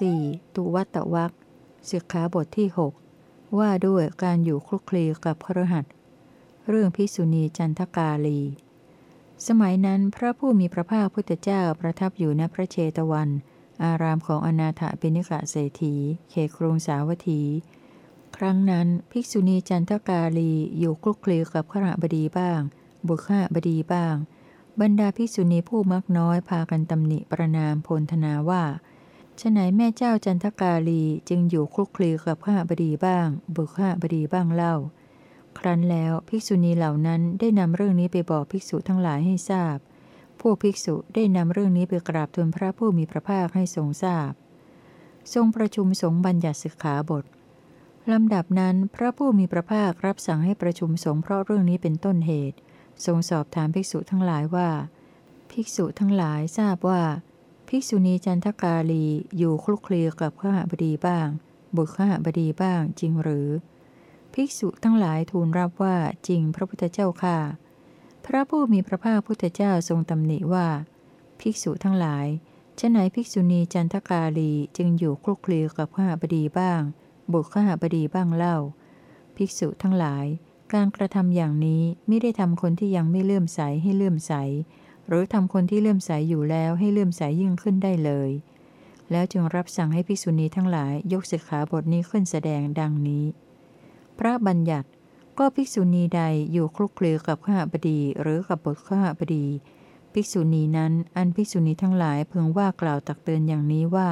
4. ตุวัตวักสิกขาบทที่ 6 ว่าด้วยการอยู่คลุกคลีกับครหัสเรื่องพิสุณีจันทกาลี สมัยนั้นพระผู้มีพระภาคพุทธเจ้าประทับอยู่ณพระเชตวัน อารามของอนาถปิณิกะเศรษฐีเขครุงสาวัตถี ครั้งนั้นภิกษุณีจันทกาลีอยู่คลุกคลีกับขรบดีบ้าง บุคาบดีบ้าง บรรดาภิกษุณีผู้มักน้อยพากันตำหนิประนามพลธนาว่า ฉไหนแม่เจ้าจันทกาลีจึงอยู่คลุกคลีกับข้าบดีบ้าง บุคข้าบดีบ้างเล่า ครั้นแล้วภิกษุณีเหล่านั้นได้นำเรื่องนี้ไปบอกภิกษุทั้งหลายให้ทราบ พวกภิกษุได้นำเรื่องนี้ไปกราบทูลพระผู้มีพระภาคให้ทรงทราบ ทรงประชุมสงฆ์บัญญัติสิกขาบทลำดับนั้นพระผู้มีพระภาครับสั่งให้ประชุมสงฆ์เพราะเรื่องนี้เป็นต้นเหตุ ทรงสอบถามภิกษุทั้งหลายว่า ภิกษุทั้งหลายทราบว่า ภิกษุณีจันทกาลีอยู่คลุกคลีกับข้าบดีบ้าง บุตรข้าบดีบ้างจริงหรือ ภิกษุทั้งหลายทูลรับว่าจริงพระพุทธเจ้าค่ะ พระผู้มีพระภาคพุทธเจ้าทรงตำหนิว่า ภิกษุทั้งหลายฉไหนภิกษุณีจันทกาลีจึงอยู่คลุกคลีกับข้าบดีบ้าง บุตรข้าบดีบ้างเล่า ภิกษุทั้งหลาย การกระทำอย่างนี้ไม่ได้ทำคนที่ยังไม่เลื่อมใสให้เลื่อมใส หรือทำคนที่เลื่อมใสอยู่แล้วให้เลื่อมใสยิ่งขึ้นได้เลย แล้วจึงรับสั่งให้ภิกษุณีทั้งหลายยกสิกขาบทนี้ขึ้นแสดงดังนี้ พระบัญญัติก็ภิกษุณีใดอยู่คลุกคลีกับข้าบดีหรือกับบทข้าบดี ภิกษุณีนั้นอันภิกษุณีทั้งหลายพึงว่ากล่าวตักเตือนอย่างนี้ว่า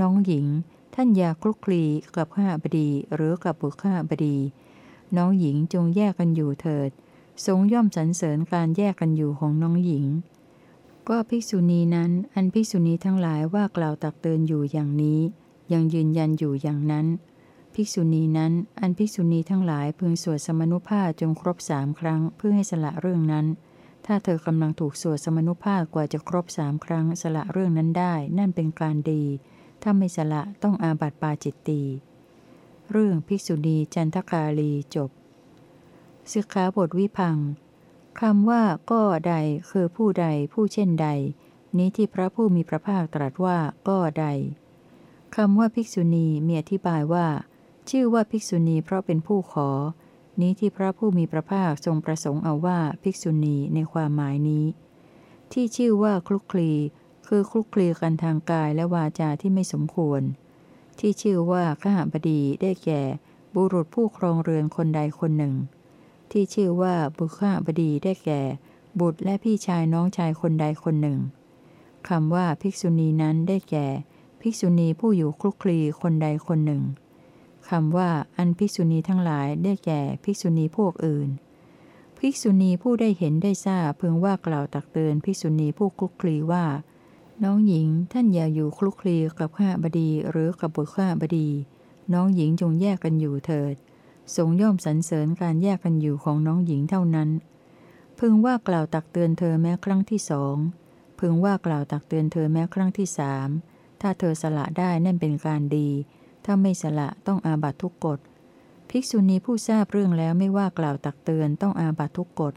น้องหญิง ท่านอย่าคลุกคลีกับข้าบดีหรือกับบุตรข้าบดี น้องหญิงจงแยกกันอยู่เถิด ทรงย่อมสรรเสริญการแยกกันอยู่ของน้องหญิง ก็ภิกษุณีนั้น อันภิกษุณีทั้งหลายว่ากล่าวตักเตือนอยู่อย่างนี้ ยังยืนยันอยู่อย่างนั้น ภิกษุณีนั้น อันภิกษุณีทั้งหลายพึงสวดสมนุภาพจงครบสามครั้งเพื่อให้สละเรื่องนั้น ถ้าเธอกำลังถูกสวดสมนุภาพกว่าจะครบสามครั้งสละเรื่องนั้นได้ นั่นเป็นการดี ถ้าไม่สละต้องอาบัติปาจิตตี เรื่องภิกษุณีจันทกาลีจบ สิกขาบทวิพังคำว่าก็ใดคือผู้ใดผู้เช่นใด นี้ที่พระผู้มีพระภาคตรัสว่าก็ใดคำว่าภิกษุณีมีอธิบายว่า ชื่อว่าภิกษุณีเพราะเป็นผู้ขอ นี้ที่พระผู้มีพระภาคทรงประสงค์เอาว่าภิกษุณีในความหมายนี้ ที่ชื่อว่าคลุกคลี คือคลุกคลีกันทางกายและวาจาที่ไม่สมควร ที่ชื่อว่าข้าบดีได้แก่ บุรุษผู้ครองเรือนคนใดคนหนึ่ง ที่ชื่อว่าบุคาบดีได้แก่ บุตรและพี่ชายน้องชายคนใดคนหนึ่งคำว่าภิกษุณีนั้นได้แก่ ภิกษุณีผู้อยู่คลุกคลีคนใดคนหนึ่งคำว่าอันภิกษุณีทั้งหลายได้แก่ภิกษุณีพวกอื่น ภิกษุณีผู้ได้เห็นได้ทราบพึงว่ากล่าวตักเตือนภิกษุณีผู้คลุกคลีว่า น้องหญิงท่านอย่าอยู่คลุกคลีกับข้าบดีหรือกับบุตรข้าบดี น้องหญิงจงแยกกันอยู่เถิด ทรงย่อมสรรเสริญการแยกกันอยู่ของน้องหญิงเท่านั้น พึงว่ากล่าวตักเตือนเธอแม้ครั้งที่สอง พึงว่ากล่าวตักเตือนเธอแม้ครั้งที่สาม ถ้าเธอสละได้นั่นเป็นการดี ถ้าไม่สละต้องอาบัตทุกกฎ ภิกษุณีผู้ทราบเรื่องแล้วไม่ว่ากล่าวตักเตือนต้องอาบัตทุกกฎ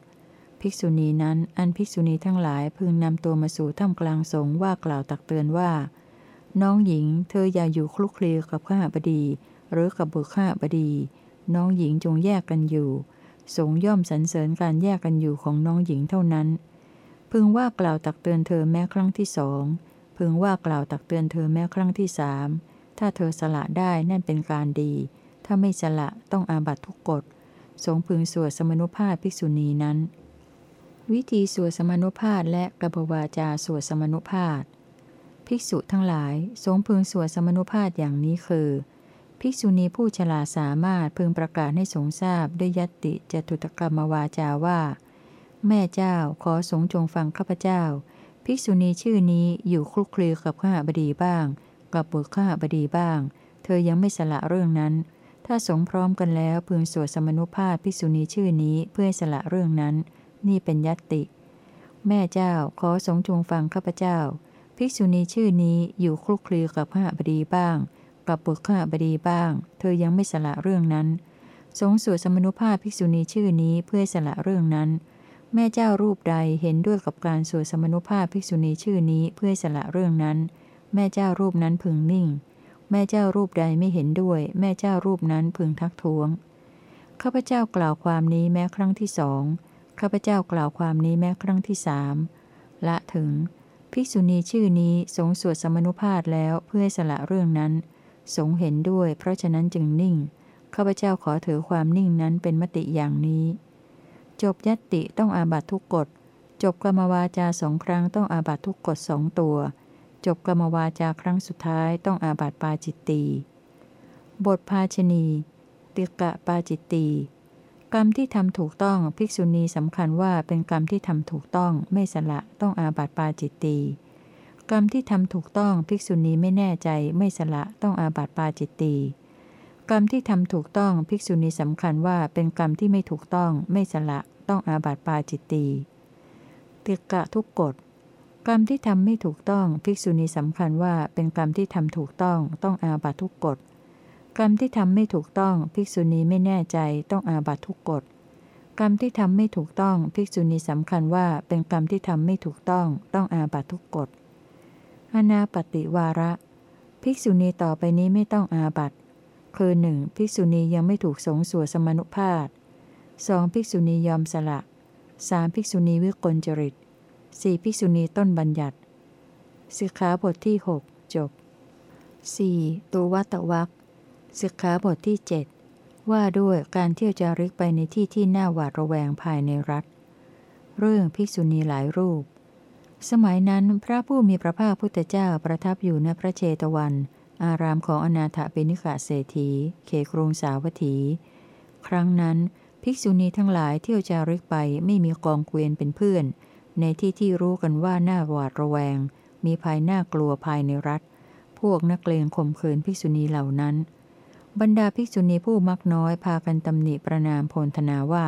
ภิกษุณีนั้นอันภิกษุณีทั้งหลายพึงนำตัวมาสู่ถ้ำกลางสงว่ากล่าวตักเตือนว่า น้องหญิง เธออย่าอยู่คลุกคลีกับข้าบดี หรือกับบุตรข้าบดี น้องหญิงจงแยกกันอยู่ สงย่อมสรรเสริญการแยกกันอยู่ของน้องหญิงเท่านั้น พึงว่ากล่าวตักเตือนเธอแม้ครั้งที่สอง พึงว่ากล่าวตักเตือนเธอแม้ครั้งที่สาม ถ้าเธอสละได้นั่นเป็นการดี ถ้าไม่สละต้องอาบัตทุกกฎ สงพึงสวดสมนุภาพภิกษุณีนั้น วิธีสวดสมนุภาพและกระบวาจาสวดสมนุภาพภิกษุทั้งหลาย สงพึงสวดสมนุภาพอย่างนี้คือ ภิกษุณีผู้ฉลาดสามารถพึงประกาศให้สงทราบด้วยยติจตุตกรรมวาจาว่า แม่เจ้าขอสงจงฟังข้าพเจ้า ภิกษุณีชื่อนี้อยู่คลุกคลีกับข้าบดีบ้าง กับบุตรข้าบดีบ้าง เธอยังไม่สละเรื่องนั้น ถ้าสงพร้อมกันแล้วพึงสวดสมนุภาพภิกษุณีชื่อนี้เพื่อสละเรื่องนั้น นี่เป็นยติ แม่เจ้าขอสงจงฟังข้าพเจ้า ภิกษุณีชื่อนี้อยู่คลุกคลีกับข้าบดีบ้าง กับบุตรข้าบดีบ้าง เธอยังไม่สละเรื่องนั้น สงสวดสมนุภาพภิกษุณีชื่อนี้เพื่อสละเรื่องนั้น แม่เจ้ารูปใดเห็นด้วยกับการสวดสมนุภาพภิกษุณีชื่อนี้เพื่อสละเรื่องนั้น แม่เจ้ารูปนั้นพึงนิ่ง แม่เจ้ารูปใดไม่เห็นด้วย แม่เจ้ารูปนั้นพึงทักท้วงข้าพเจ้ากล่าวความนี้แม้ครั้งที่สองข้าพเจ้ากล่าวความนี้แม้ครั้งที่สามละถึง ภิกษุณีชื่อนี้สงสวดสมนุภาพแล้วเพื่อสละเรื่องนั้น สงเห็นด้วย เพราะฉะนั้นจึงนิ่ง ข้าพเจ้าขอถือความนิ่งนั้นเป็นมติอย่างนี้ จบยัตติต้องอาบัตทุกกฎ จบกรรมวาจาสองครั้งต้องอาบัตทุกกฎสองตัว จบกรรมวาจาครั้งสุดท้ายต้องอาบัตปาจิตตี บทภาชนี ติกะปาจิตตี กรรมที่ทำถูกต้องภิกษุณีสำคัญว่าเป็นกรรมที่ทำถูกต้องไม่สละต้องอาบัตปาจิตตี กรรมที่ทำถูกต้องภิกษุณีไม่แน่ใจไม่สละต้องอาบัติปาจิตตีกรรมที่ทำถูกต้องภิกษุณีสำคัญว่าเป็นกรรมที่ไม่ถูกต้องไม่สละต้องอาบัติปาจิตตีติกะทุกกฎกรรมที่ทำไม่ถูกต้องภิกษุณีสำคัญว่าเป็นกรรมที่ทำถูกต้องต้องอาบัตทุกกฎกรรมที่ทำไม่ถูกต้องภิกษุณีไม่แน่ใจต้องอาบัตทุกกฎกรรมที่ทำไม่ถูกต้องภิกษุณีสำคัญว่าเป็นกรรมที่ทำไม่ถูกต้องต้องอาบัตทุกกฎ อนาปฏิวาระ ภิกษุณีต่อไปนี้ไม่ต้องอาบัตคือหนึ่งภิกษุณียังไม่ถูกสงสวดสมนุภาพสองภิกษุณียอมสละสามภิกษุณีวิกลจริตสี่ภิกษุณีต้นบัญญัติสิกขาบทที่6จบ 4. ตัววัตวักสิกขาบทที่ 7 ว่าด้วยการเที่ยวจาริกไปในที่ที่น่าหวาดระแวงภายในรัฐ เรื่องภิกษุณีหลายรูป สมัยนั้นพระผู้มีพระภาคพุทธเจ้าประทับอยู่ณพระเชตวัน อารามของอนาถเปนิกาเศรษฐีเขครุงสาวัตถี ครั้งนั้น ภิกษุณีทั้งหลายเที่ยวจาริกไปไม่มีกองเกวียนเป็นเพื่อน ในที่ที่รู้กันว่าหน่าหวาดระแวง มีภายหน้ากลัวภายในรัฐ พวกนักเลงข่มขืนภิกษุณีเหล่านั้น บรรดาภิกษุณีผู้มักน้อยพากันตำหนิประนามโพลธนาว่า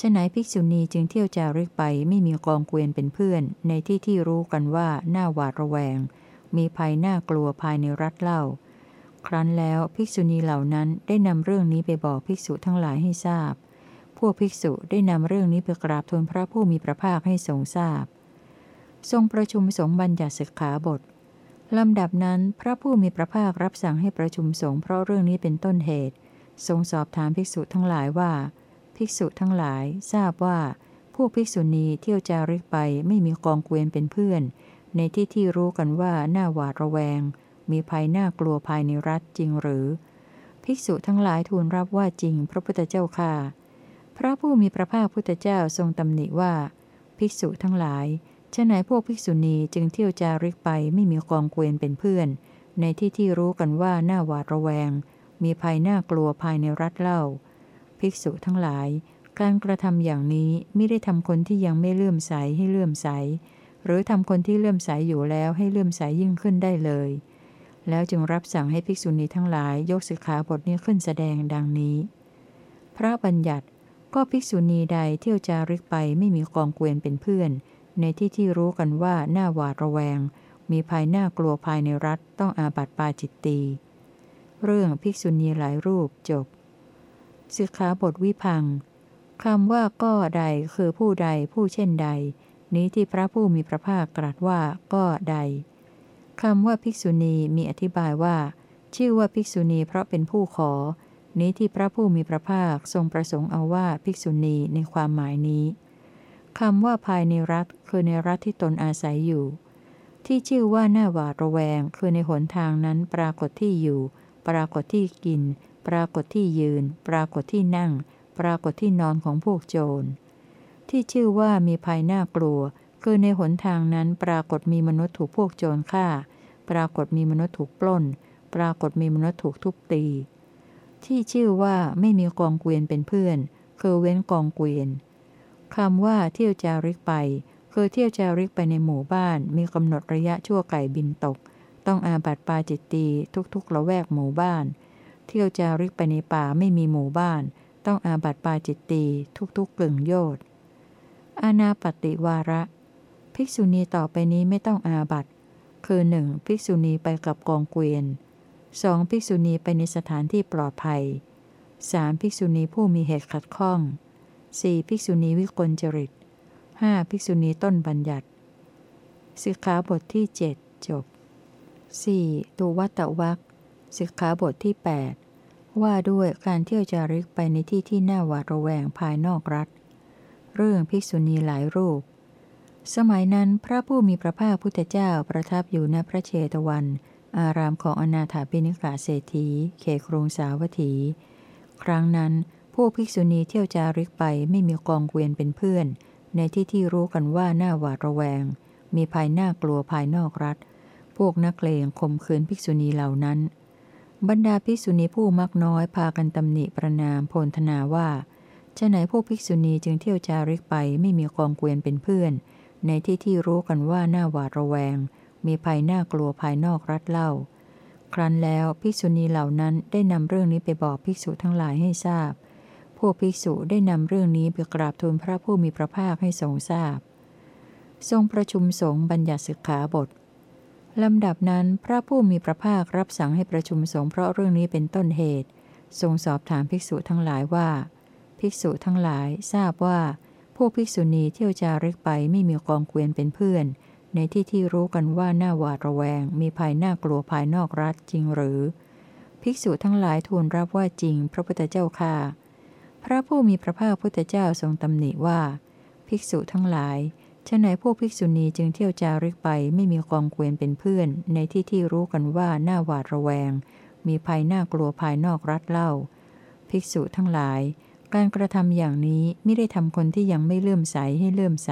ฉไหนภิกษุณีจึงเที่ยวจาริกไปไม่มีกองเกวียนเป็นเพื่อน ในที่ที่รู้กันว่าหน้าหวาดระแวง มีภัยน่ากลัวภายในรัฐเล่า ครั้นแล้วภิกษุณีเหล่านั้นได้นำเรื่องนี้ไปบอกภิกษุทั้งหลายให้ทราบ พวกภิกษุได้นำเรื่องนี้ไปกราบทูลพระผู้มีพระภาคให้ทรงทราบ ทรงประชุมสงฆ์บัญญัติสิกขาบทลำดับนั้นพระผู้มีพระภาครับสั่งให้ประชุมสงฆ์เพราะเรื่องนี้เป็นต้นเหตุ ทรงสอบถามภิกษุทั้งหลายว่า ภิกษุทั้งหลายทราบว่าพวกภิกษุณีเที่ยวจาริกไปไม่มีกองเกวียนเป็นเพื่อน ในที่ที่รู้กันว่าหน้าหวาดระแวง มีภัยน่ากลัวภายในรัฐจริงหรือ ภิกษุทั้งหลายทูลรับว่าจริงพระพุทธเจ้าค่ะ พระผู้มีพระภาคพุทธเจ้าทรงตำหนิว่า ภิกษุทั้งหลายฉะไหนพวกภิกษุณีจึงเที่ยวจาริกไปไม่มีกองเกวียนเป็นเพื่อน ในที่ที่รู้กันว่าหน้าหวาดระแวง มีภัยน่ากลัวภายในรัฐเล่า ภิกษุทั้งหลาย การกระทำอย่างนี้ไม่ได้ทำคนที่ยังไม่เลื่อมใสให้เลื่อมใส หรือทำคนที่เลื่อมใสอยู่แล้วให้เลื่อมใสยิ่งขึ้นได้เลย แล้วจึงรับสั่งให้ภิกษุณีทั้งหลายยกสิกขาบทนี้ขึ้นแสดงดังนี้ พระบัญญัติก็ภิกษุณีใดเที่ยวจาริกไปไม่มีกองเกวียนเป็นเพื่อน ในที่ที่รู้กันว่าหน้าหวาดระแวง มีภัยหน้ากลัวภายในรัฐต้องอาบัติปาจิตตีเรื่องภิกษุณีหลายรูปจบ สิกขาบทวิพังคำว่าก็ใดคือผู้ใดผู้เช่นใด นี้ที่พระผู้มีพระภาคตรัสว่าก็ใดคำว่าภิกษุณีมีอธิบายว่า ชื่อว่าภิกษุณีเพราะเป็นผู้ขอ นี้ที่พระผู้มีพระภาคทรงประสงค์เอาว่าภิกษุณีในความหมายนี้คำว่าภายในรัฐคือในรัฐที่ตนอาศัยอยู่ ที่ชื่อว่าหน้าหวาดระแวง คือในหนทางนั้นปรากฏที่อยู่ ปรากฏที่กิน ปรากฏที่ยืน ปรากฏที่นั่ง ปรากฏที่นอนของพวกโจร ที่ชื่อว่ามีภัยน่ากลัว คือในหนทางนั้นปรากฏมีมนุษย์ถูกพวกโจรฆ่า ปรากฏมีมนุษย์ถูกปล้น ปรากฏมีมนุษย์ถูกทุบตี ที่ชื่อว่าไม่มีกองเกวียนเป็นเพื่อน คือเว้นกองเกวียนคำว่าเที่ยวจาริกไป คือเที่ยวจาริกไปในหมู่บ้าน มีกำหนดระยะชั่วไก่บินตก ต้องอาบัตปาจิตตีทุกๆละแวกหมู่บ้าน เที่ยวจาริกไปในป่าไม่มีหมู่บ้าน ต้องอาบัตปาจิตตีทุกๆกกลึงโยดอาณาปฏิวาระ ภิกษุณีต่อไปนี้ไม่ต้องอาบัตคือหนึ่งภิกษุณีไปกับกองเกวียนสองภิกษุณีไปในสถานที่ปลอดภัยสามภิกษุณีผู้มีเหตุขัดข้อง 4. ภิกษุณีวิกลจริต 5. ภิกษุณีต้นบัญญัติสิกขาบทที่ 7 จบ 4. ตุวัตวัก สิกขาบทที่ 8 ว่าด้วยการเที่ยวจาริกไปในที่ที่น่าหวาดระแวงภายนอกรัฐ เรื่องภิกษุณีหลายรูป สมัยนั้นพระผู้มีพระภาคพุทธเจ้าประทับอยู่ณพระเชตวัน อารามของอนาถาปิณิกาเศรษฐีเขครุงสาวัตถี ครั้งนั้นพวกภิกษุณีเที่ยวจาริกไปไม่มีกองเกวียนเป็นเพื่อน ในที่ที่รู้กันว่าน่าหวาดระแวง มีภายน้ากลัวภายนอกรัฐ พวกนักเลงข่มขืนภิกษุณีเหล่านั้น บรรดาภิกษุณีผู้มักน้อยพากันตำหนิประนามโพลธนาว่าจะไหนพวกภิกษุณีจึงเที่ยวจาริกไปไม่มีกองเกวียนเป็นเพื่อน ในที่ที่รู้กันว่าหน่าหวาดระแวง มีภัยน่ากลัวภายนอกรัฐเล่า ครั้นแล้วภิกษุณีเหล่านั้นได้นำเรื่องนี้ไปบอกภิกษุทั้งหลายให้ทราบ พวกภิกษุได้นำเรื่องนี้ไปกราบทูลพระผู้มีพระภาคให้ทรงทราบ ทรงประชุมสงฆ์บัญญัติสิกขาบท ลำดับนั้นพระผู้มีพระภาครับสั่งให้ประชุมสงฆ์เพราะเรื่องนี้เป็นต้นเหตุ ทรงสอบถามภิกษุทั้งหลายว่า ภิกษุทั้งหลายทราบว่าพวกภิกษุณีเที่ยวจาริกไปไม่มีกองเกวียนเป็นเพื่อน ในที่ที่รู้กันว่าหน้าหวาดระแวง มีภัยน่ากลัวภายนอกรัฐจริงหรือ ภิกษุทั้งหลายทูลรับว่าจริง พระพุทธเจ้าค่ะ พระผู้มีพระภาคพุทธเจ้าทรงตำหนิว่า ภิกษุทั้งหลาย ฉะไหนพวกภิกษุณีจึงเที่ยวจาริกไปไม่มีกองเกวียนเป็นเพื่อน ในที่ที่รู้กันว่าหน้าหวาดระแวง มีภัยน่ากลัวภายนอกรัฐเล่า ภิกษุทั้งหลาย การกระทำอย่างนี้ไม่ได้ทำคนที่ยังไม่เลื่อมใสให้เลื่อมใส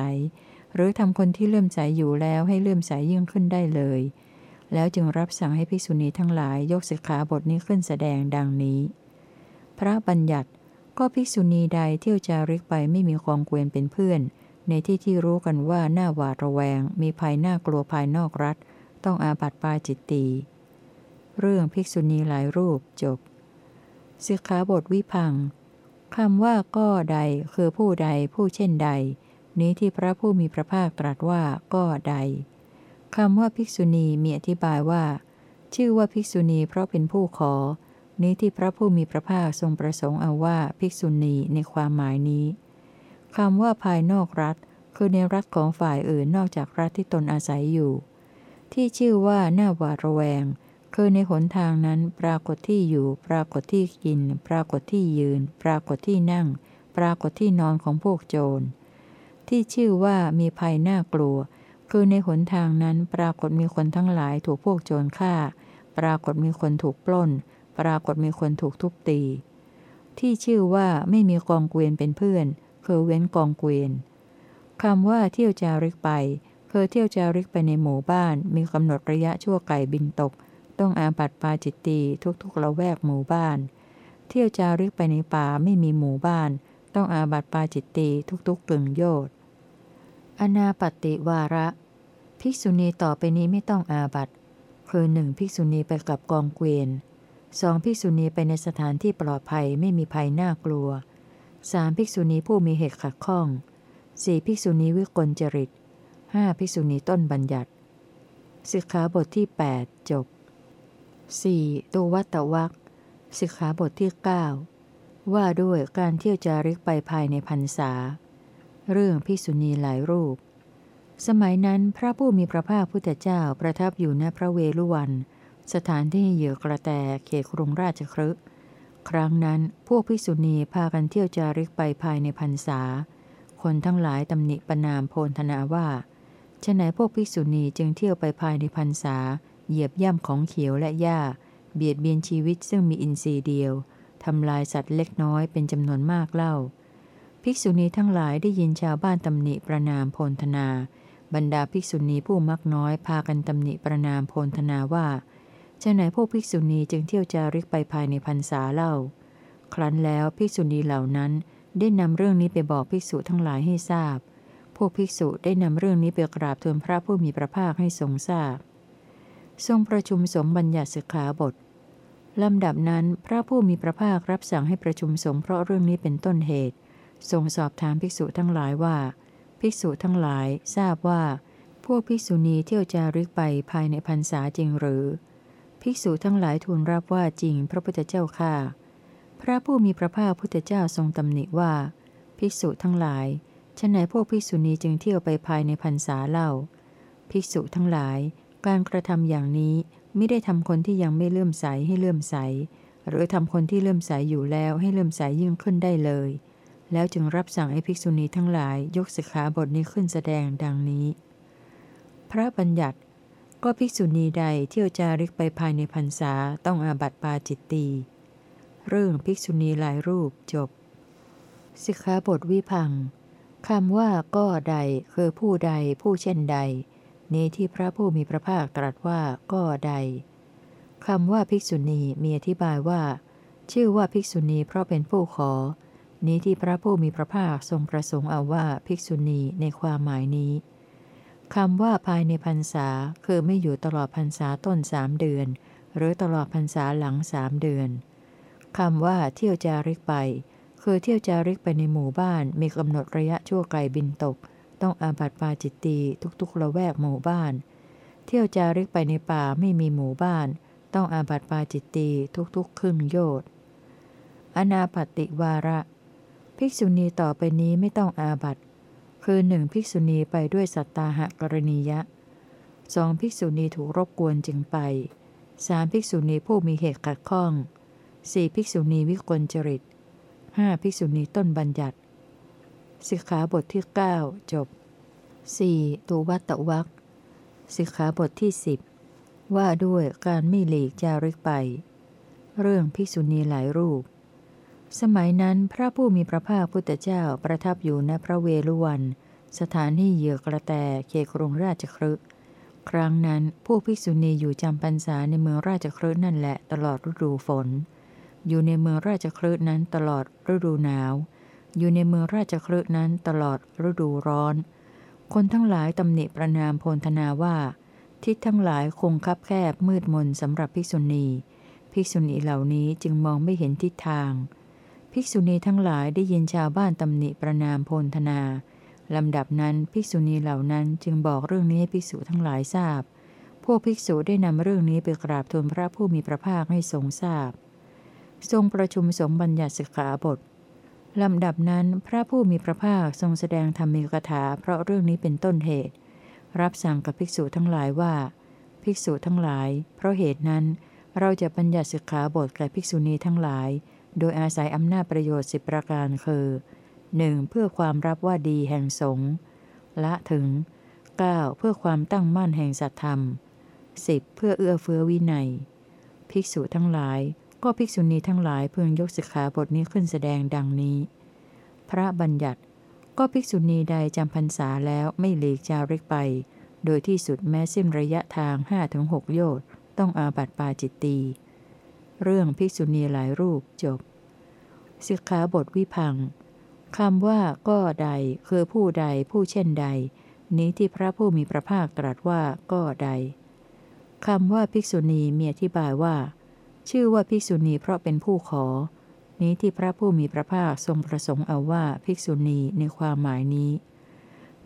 หรือทำคนที่เลื่อมใสอยู่แล้วให้เลื่อมใสยิ่งขึ้นได้เลย แล้วจึงรับสั่งให้ภิกษุณีทั้งหลายยกสิกขาบทนี้ขึ้นแสดงดังนี้ พระบัญญัติก็ภิกษุณีใดเที่ยวจาริกไปไม่มีกองเกวียนเป็นเพื่อน ในที่ที่รู้กันว่าหน้าหวาดระแวง มีภัยน่ากลัวภายนอกรัฐ ต้องอาบัติปาจิตตี เรื่องภิกษุณีหลายรูปจบสิกขาบทวิพังคำว่าก็ใดคือผู้ใดผู้เช่นใด นี้ที่พระผู้มีพระภาคตรัสว่าก็ใดคำว่าภิกษุณีมีอธิบายว่า ชื่อว่าภิกษุณีเพราะเป็นผู้ขอ นี้ที่พระผู้มีพระภาคทรงประสงค์เอาว่าภิกษุณีในความหมายนี้ คำว่าภายนอกรัฐ คือในรัฐของฝ่ายอื่นนอกจากรัฐที่ตนอาศัยอยู่ ที่ชื่อว่าหน้าหวาดระแวง คือในหนทางนั้นปรากฏที่อยู่ ปรากฏที่กิน ปรากฏที่ยืน ปรากฏที่นั่ง ปรากฏที่นอนของพวกโจร ที่ชื่อว่ามีภัยน่ากลัว คือในหนทางนั้นปรากฏมีคนทั้งหลายถูกพวกโจรฆ่า ปรากฏมีคนถูกปล้น ปรากฏมีคนถูกทุบตี ที่ชื่อว่าไม่มีกองเกวียนเป็นเพื่อน คือเว้นกองเกวียนคำว่าเที่ยวจาริกไป คือเที่ยวจาริกไปในหมู่บ้าน มีกำหนดระยะชั่วไก่บินตก ต้องอาบัติปาจิตตีทุกๆละแวกหมู่บ้าน เที่ยวจาริกไปในป่าไม่มีหมู่บ้าน ต้องอาบัติปาจิตตีทุกๆกึ่งโยชน์อนาปติวาระ ภิกษุณีต่อไปนี้ไม่ต้องอาบัติคือหนึ่งภิกษุณีไปกับกองเกวียนสองภิกษุณีไปในสถานที่ปลอดภัยไม่มีภัยน่ากลัว สามภิกษุณีผู้มีเหตุขัดข้องสี่ภิกษุณีวิกลจริตห้าภิกษุณีต้นบัญญัติสิกขาบทที่ 8 จบ 4. ตัววัตวักสิกขาบทที่ 9 ว่าด้วยการเที่ยวจาริกไปภายในพรรษา เรื่องภิกษุณีหลายรูป สมัยนั้นพระผู้มีพระภาคพุทธเจ้าประทับอยู่ณพระเวลุวัน สถานที่เหยื่อกระแตเขตกรุงราชครึก ครั้งนั้นพวกภิกษุณีพากันเที่ยวจาริกไปภายในพรรษา คนทั้งหลายตำหนิประนามโพลธนาว่าฉะไหนพวกภิกษุณีจึงเที่ยวไปภายในพรรษา เหยียบย่ำของเขียวและหญ้า เบียดเบียนชีวิตซึ่งมีอินทรีย์เดียวทำลายสัตว์เล็กน้อยเป็นจำนวนมากเล่า ภิกษุณีทั้งหลายได้ยินชาวบ้านตำหนิประนามโพลธนา บรรดาภิกษุณีผู้มักน้อยพากันตำหนิประนามโพลธนาว่า ฉะไหนพวกภิกษุณีจึงเที่ยวจาริกไปภายในพรรษาเล่า ครั้นแล้วภิกษุณีเหล่านั้นได้นำเรื่องนี้ไปบอกภิกษุทั้งหลายให้ทราบ พวกภิกษุได้นำเรื่องนี้ไปกราบทูลพระผู้มีพระภาคให้ทรงทราบ ทรงประชุมสงฆ์บัญญัติสิกขาบทลำดับนั้นพระผู้มีพระภาครับสั่งให้ประชุมสงฆ์เพราะเรื่องนี้เป็นต้นเหตุ ทรงสอบถามภิกษุทั้งหลายว่า ภิกษุทั้งหลายทราบว่า พวกภิกษุณีเที่ยวจาริกไปภายในพรรษาจริงหรือ ภิกษุทั้งหลายทูลรับว่าจริงพระพุทธเจ้าค่ะ พระผู้มีพระภาคพุทธเจ้าทรงตำหนิว่า ภิกษุทั้งหลายฉะไหนพวกภิกษุณีจึงเที่ยวไปภายในพรรษาเล่า ภิกษุทั้งหลาย การกระทำอย่างนี้ไม่ได้ทำคนที่ยังไม่เลื่อมใสให้เลื่อมใส หรือทำคนที่เลื่อมใสอยู่แล้วให้เลื่อมใสยิ่งขึ้นได้เลย แล้วจึงรับสั่งให้ภิกษุณีทั้งหลายยกสิกขาบทนี้ขึ้นแสดงดังนี้ พระบัญญัติ ก็ภิกษุณีใดเที่ยวจาริกไปภายในพรรษาต้องอาบัติปาจิตตีเรื่องภิกษุณีหลายรูปจบ สิกขาบทวิพังคำว่าก็ใดคือผู้ใดผู้เช่นใด นี้ที่พระผู้มีพระภาคตรัสว่าก็ใดคำว่าภิกษุณีมีอธิบายว่า ชื่อว่าภิกษุณีเพราะเป็นผู้ขอ นี้ที่พระผู้มีพระภาคทรงประสงค์เอาว่าภิกษุณีในความหมายนี้ คำว่าภายในพรรษาคือไม่อยู่ตลอดพรรษาต้นสามเดือน หรือตลอดพรรษาหลังสามเดือนคำว่าเที่ยวจาริกไป คือเที่ยวจาริกไปในหมู่บ้านมีกำหนดระยะชั่วไกลบินตก ต้องอาบัติปาจิตตีทุกๆละแวกหมู่บ้าน เที่ยวจาริกไปในป่าไม่มีหมู่บ้าน ต้องอาบัติปาจิตตีทุกๆครึ่งโยชน์อนาปติวาระ ภิกษุณีต่อไปนี้ไม่ต้องอาบัติ คือหนึ่งภิกษุณีไปด้วยสัตตาหกรณียะสองภิกษุณีถูกรบกวนจึงไปสามภิกษุณีผู้มีเหตุขัดข้องสี่ภิกษุณีวิกลจริตห้าภิกษุณีต้นบัญญัติสิกขาบทที่ 9 จบ 4. ตูวัตตวักสิกขาบทที่ 10 ว่าด้วยการไม่หลีกจาริกไป เรื่องภิกษุณีหลายรูป สมัยนั้นพระผู้มีพระภาคพุทธเจ้าประทับอยู่ณพระเวฬุวัน สถานที่เหยื่อกระแตเขครุงราชครึกครั้งนั้นผู้ภิกษุณีอยู่จำพรรษาในเมืองราชครึกนั่นแหละตลอดฤดูฝน อยู่ในเมืองราชครืนั้นตลอดฤดูหนาว อยู่ในเมืองราชครืนั้นตลอดฤดูร้อน คนทั้งหลายตำหนิประนามโพลธนาว่า ทิศทั้งหลายคงคับแคบมืดมนสำหรับภิกษุณี ภิกษุณีเหล่านี้จึงมองไม่เห็นทิศทาง ภิกษุณีทั้งหลายได้ยินชาวบ้านตำหนิประนามโพลธนาลำดับนั้นภิกษุณีเหล่านั้นจึงบอกเรื่องนี้ให้ภิกษุทั้งหลายทราบ พวกภิกษุได้นำเรื่องนี้ไปกราบทูลพระผู้มีพระภาคให้ทรงทราบ ทรงประชุมสงฆ์บัญญัติสิกขาบทลำดับนั้นพระผู้มีพระภาคทรงแสดงธรรมีกถาเพราะเรื่องนี้เป็นต้นเหตุ รับสั่งกับภิกษุทั้งหลายว่า ภิกษุทั้งหลาย เพราะเหตุนั้นเราจะบัญญัติสิกขาบทแก่ภิกษุณีทั้งหลาย โดยอาศัยอำนาจประโยชน์สิบประการคือ 1. เพื่อความรับว่าดีแห่งสงฆ์ละถึง 9. เพื่อความตั้งมั่นแห่งสัตธรรม 10. เพื่อเอื้อเฟื้อวินัย ภิกษุทั้งหลาย ก็ภิกษุณีทั้งหลายเพึงยกสิกขาบทนี้ขึ้นแสดงดังนี้ พระบัญญัติ ก็ภิกษุณีใดจำพรรษาแล้วไม่หลีกจาริกไป โดยที่สุดแม้สิ้นระยะทางห้าถึงหกโยชน์ต้องอาบัติปาจิตตี เรื่องภิกษุณีหลายรูปจบสิกขาบทวิพังคำว่าก็ใดคือผู้ใดผู้เช่นใด นี้ที่พระผู้มีพระภาคตรัสว่าก็ใดคำว่าภิกษุณีมีอธิบายว่า ชื่อว่าภิกษุณีเพราะเป็นผู้ขอ นี้ที่พระผู้มีพระภาคทรงประสงค์เอาว่าภิกษุณีในความหมายนี้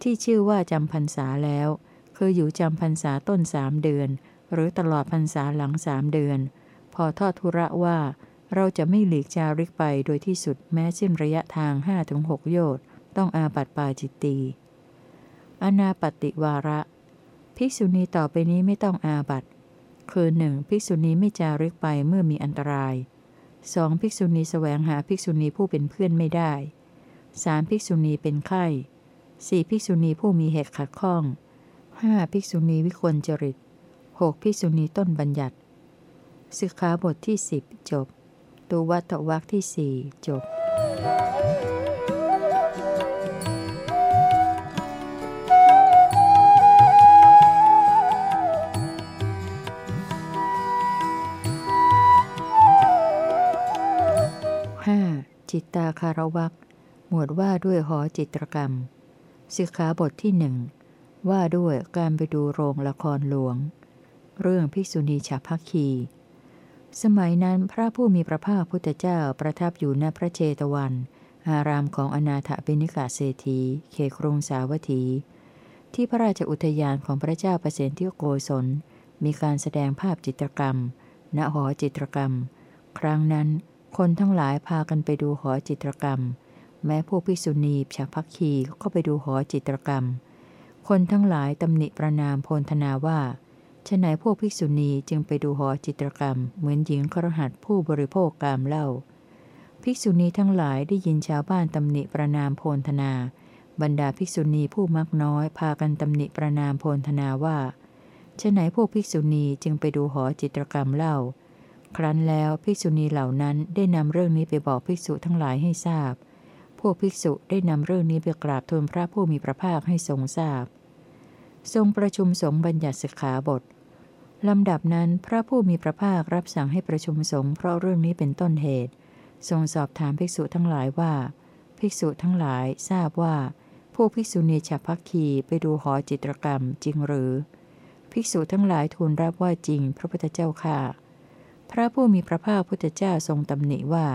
ที่ชื่อว่าจำพรรษาแล้ว คืออยู่จำพรรษาต้นสามเดือน หรือตลอดพรรษาหลังสามเดือน อทอดทุระว่า เราจะไม่หลีกจาริกไปโดยที่สุดแม้สิ้นระยะทางห้าถึงหกโยชน์ต้องอาบัติปาจิตตีอนาปติวาระ ภิกษุณีต่อไปนี้ไม่ต้องอาบัติ คือหนึ่งภิกษุณีไม่จาริกไปเมื่อมีอันตรายสองภิกษุณีแสวงหาภิกษุณีผู้เป็นเพื่อนไม่ได้สามภิกษุณีเป็นไข้สี่ภิกษุณีผู้มีเหตุขัดข้องห้าภิกษุณีวิคลจริตหกภิกษุณีต้นบัญญัติ สิกขาบทที่สิบจบตูวัตวักที่สี่จบ 5. จิตตาคารวักหมวดว่าด้วยหอจิตรกรรม สิกขาบทที่หนึ่งว่าด้วยการไปดูโรงละครหลวง เรื่องภิกษุณีฉับพักคี สมัยนั้นพระผู้มีพระภาคพุทธเจ้าประทับอยู่ณพระเจตวัน อารามของอนาถบิณิกาเศรษฐีเขครงสาวัตถี ที่พระราชอุทยานของพระเจ้าประเสนที่โกศล มีการแสดงภาพจิตรกรรม ณหอจิตรกรรม ครั้งนั้นคนทั้งหลายพากันไปดูหอจิตรกรรม แม้ผู้พิสุณีฉาพักคีก็ไปดูหอจิตรกรรม คนทั้งหลายตำหนิประนามโพลธนาว่า ฉไหนพวกภิกษุณีจึงไปดูหอจิตรกรรม เหมือนหญิงครหัสผู้บริโภคกามเล่าภิกษุณีทั้งหลายได้ยินชาวบ้านตำหนิประนามโพนธนา บรรดาภิกษุณีผู้มักน้อยพากันตำหนิประนามโพนธนาว่าฉไหนพวกภิกษุณีจึงไปดูหอจิตรกรรมเล่า ครั้นแล้วภิกษุณีเหล่านั้นได้นำเรื่องนี้ไปบอกภิกษุทั้งหลายให้ทราบ พวกภิกษุได้นำเรื่องนี้ไปกราบทูลพระผู้มีพระภาคให้ทรงทราบ ทรงประชุมสงฆ์บัญญัติสิกขาบทลำดับนั้นพระผู้มีพระภาครับสั่งให้ประชุมสงฆ์เพราะเรื่องนี้เป็นต้นเหตุ ทรงสอบถามภิกษุทั้งหลายว่า ภิกษุทั้งหลายทราบว่าพวกภิกษุณีฉับพักคีไปดูหอจิตรกรรมจริงหรือ ภิกษุทั้งหลายทูลรับว่าจริง พระพุทธเจ้าค่ะ พระผู้มีพระภาคพุทธเจ้าทรงตำหนิว่า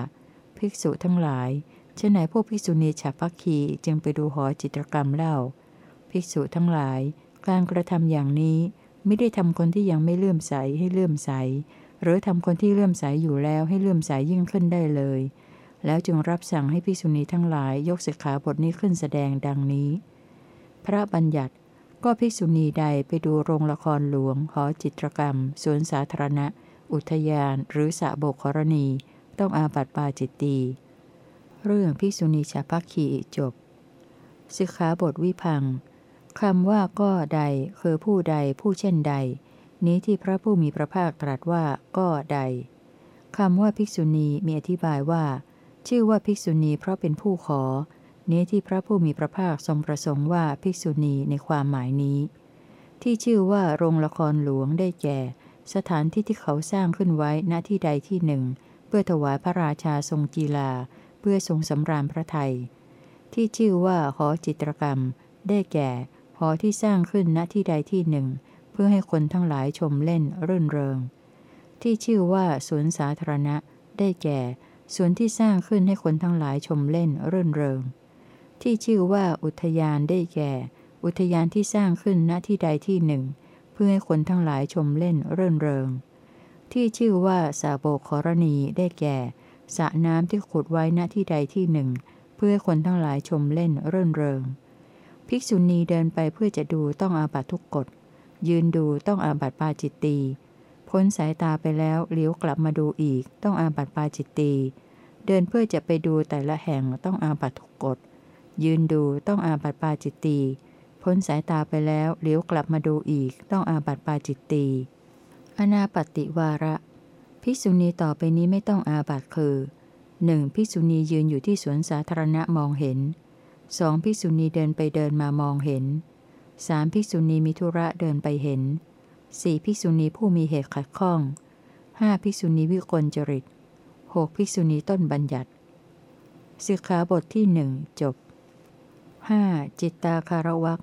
ภิกษุทั้งหลายเช่นไหนพวกภิกษุณีฉับพักคีจึงไปดูหอจิตรกรรมเล่า ภิกษุทั้งหลาย การกระทำอย่างนี้ไม่ได้ทำคนที่ยังไม่เลื่อมใสให้เลื่อมใส หรือทำคนที่เลื่อมใสอยู่แล้วให้เลื่อมใสยิ่งขึ้นได้เลย แล้วจึงรับสั่งให้พิสุณีทั้งหลายยกสิกขาบทนี้ขึ้นแสดงดังนี้ พระบัญญัติก็ภิกษุณีใดไปดูโรงละครหลวง หอจิตรกรรม สวนสาธารณะ อุทยาน หรือสะโบกรณี ต้องอาบัติปาจิตตีเรื่องภิกษุณีชาพักขีจบสิกขาบทวิพัง คำว่าก็ใดคือผู้ใดผู้เช่นใด นี้ที่พระผู้มีพระภาคตรัสว่าก็ใดคำว่าภิกษุณีมีอธิบายว่า ชื่อว่าภิกษุณีเพราะเป็นผู้ขอ นี้ที่พระผู้มีพระภาคทรงประสงค์ว่าภิกษุณีในความหมายนี้ ที่ชื่อว่าโรงละครหลวงได้แก่ สถานที่ที่เขาสร้างขึ้นไว้ณที่ใดที่หนึ่ง เพื่อถวายพระราชาทรงกีฬา เพื่อทรงสำราญพระไทยที่ชื่อว่าหอจิตรกรรม ได้แก่ หอที่สร้างขึ้นณที่ใดที่หนึ่ง เพื่อให้คนทั้งหลายชมเล่นรื่นเริง ที่ชื่อว่าสวนสาธารณะ ได้แก่สวนที่สร้างขึ้นให้คนทั้งหลายชมเล่นรื่นเริง ที่ชื่อว่าอุทยานได้แก่ อุทยานที่สร้างขึ้นณที่ใดที่หนึ่ง เพื่อให้คนทั้งหลายชมเล่นรื่นเริง ที่ชื่อว่าสาโบกรณีได้แก่สระน้ำที่ขุดไว้ณที่ใดที่หนึ่ง เพื่อให้คนทั้งหลายชมเล่นรื่นเริง ภิกษุณีเดินไปเพื่อจะดูต้องอาบัตทุกกฎ ยืนดูต้องอาบัตปาจิตตี พ้นสายตาไปแล้วเลี้ยวกลับมาดูอีก ต้องอาบัตปาจิตตี เดินเพื่อจะไปดูแต่ละแห่งต้องอาบัตทุกกฎ ยืนดูต้องอาบัตปาจิตตี พ้นสายตาไปแล้วเลี้ยวกลับมาดูอีก ต้องอาบัตปาจิตตีอนาปติวาระ ภิกษุณีต่อไปนี้ไม่ต้องอาบัตคือ 1. ภิกษุณียืนอยู่ที่สวนสาธารณะมองเห็น สองภิกษุณีเดินไปเดินมามองเห็นสามภิกษุณีมีธุระเดินไปเห็นสี่ภิกษุณีผู้มีเหตุขัดข้องห้าภิกษุณีวิกลจริตหกภิกษุณีต้นบัญญัติสิกขาบทที่หนึ่งจบห้าจิตตาคารวัก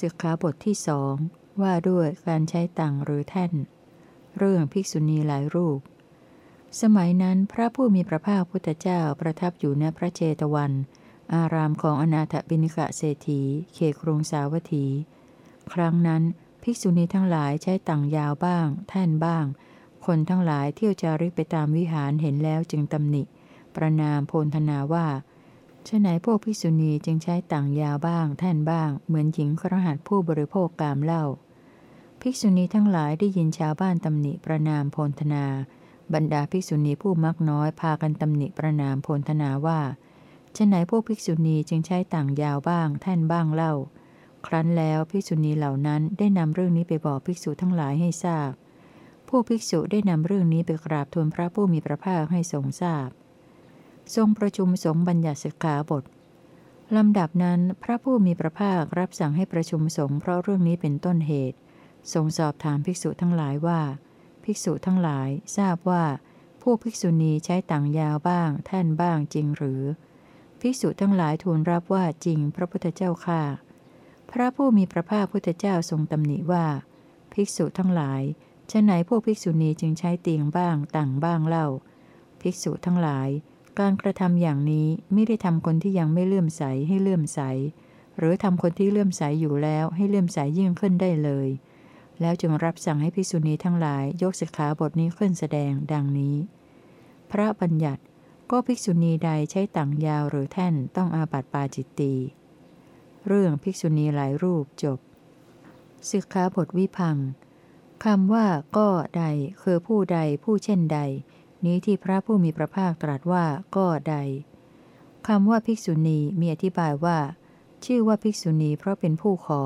สิกขาบทที่สองว่าด้วยการใช้ตังหรือแท่น เรื่องภิกษุณีหลายรูป สมัยนั้นพระผู้มีพระภาคพุทธเจ้าประทับอยู่ณพระเจตวัน อารามของอนาถบิณิกะเศรษฐีเขครุงสาวัตถี ครั้งนั้นภิกษุณีทั้งหลายใช้ต่างยาวบ้าง แท่นบ้าง คนทั้งหลายเที่ยวจาริกไปตามวิหารเห็นแล้วจึงตำหนิ ประนามโพลธนาว่าชไหนพวกภิกษุณีจึงใช้ต่างยาวบ้าง แท่นบ้าง เหมือนหญิงครหัสผู้บริโภคกามเล่าภิกษุณีทั้งหลายได้ยินชาวบ้านตำหนิประนามโพลธนา บรรดาภิกษุณีผู้มักน้อยพากันตำหนิประนามโพลธนาว่า ฉะไหนพวกภิกษุณีจึงใช้ต่างยาวบ้างแท่นบ้างเล่า ครั้นแล้วภิกษุณีเหล่านั้นได้นำเรื่องนี้ไปบอกภิกษุทั้งหลายให้ทราบพวกภิกษุได้นำเรื่องนี้ไปกราบทูลพระผู้มีพระภาคให้ทรงทราบ ทรงประชุมสงฆ์บัญญัติสิกขาบทลำดับนั้นพระผู้มีพระภาครับสั่งให้ประชุมสงฆ์เพราะเรื่องนี้เป็นต้นเหตุทรงสอบถามภิกษุทั้งหลายว่า ภิกษุทั้งหลายทราบว่าพวกภิกษุณีใช้ต่างยาวบ้าง แท่นบ้างจริงหรือ ภิกษุทั้งหลายทูลรับว่าจริงพระพุทธเจ้าค่ะ พระผู้มีพระภาคพุทธเจ้าทรงตำหนิว่า ภิกษุทั้งหลายชะไหนพวกภิกษุณีจึงใช้เตียงบ้างต่างบ้างเล่า ภิกษุทั้งหลาย การกระทำอย่างนี้ไม่ได้ทำคนที่ยังไม่เลื่อมใสให้เลื่อมใส หรือทำคนที่เลื่อมใสอยู่แล้วให้เลื่อมใสยิ่งขึ้นได้เลย แล้วจึงรับสั่งให้ภิกษุณีทั้งหลายยกสิกขาบทนี้ขึ้นแสดงดังนี้ พระบัญญัติ ก็ภิกษุณีใดใช้ต่างยาวหรือแท่นต้องอาบัติปาจิตตีเรื่องภิกษุณีหลายรูปจบสิกขาบทวิพังคำว่าก็ใดคือผู้ใดผู้เช่นใด นี้ที่พระผู้มีพระภาคตรัสว่าก็ใดคำว่าภิกษุณีมีอธิบายว่า ชื่อว่าภิกษุณีเพราะเป็นผู้ขอ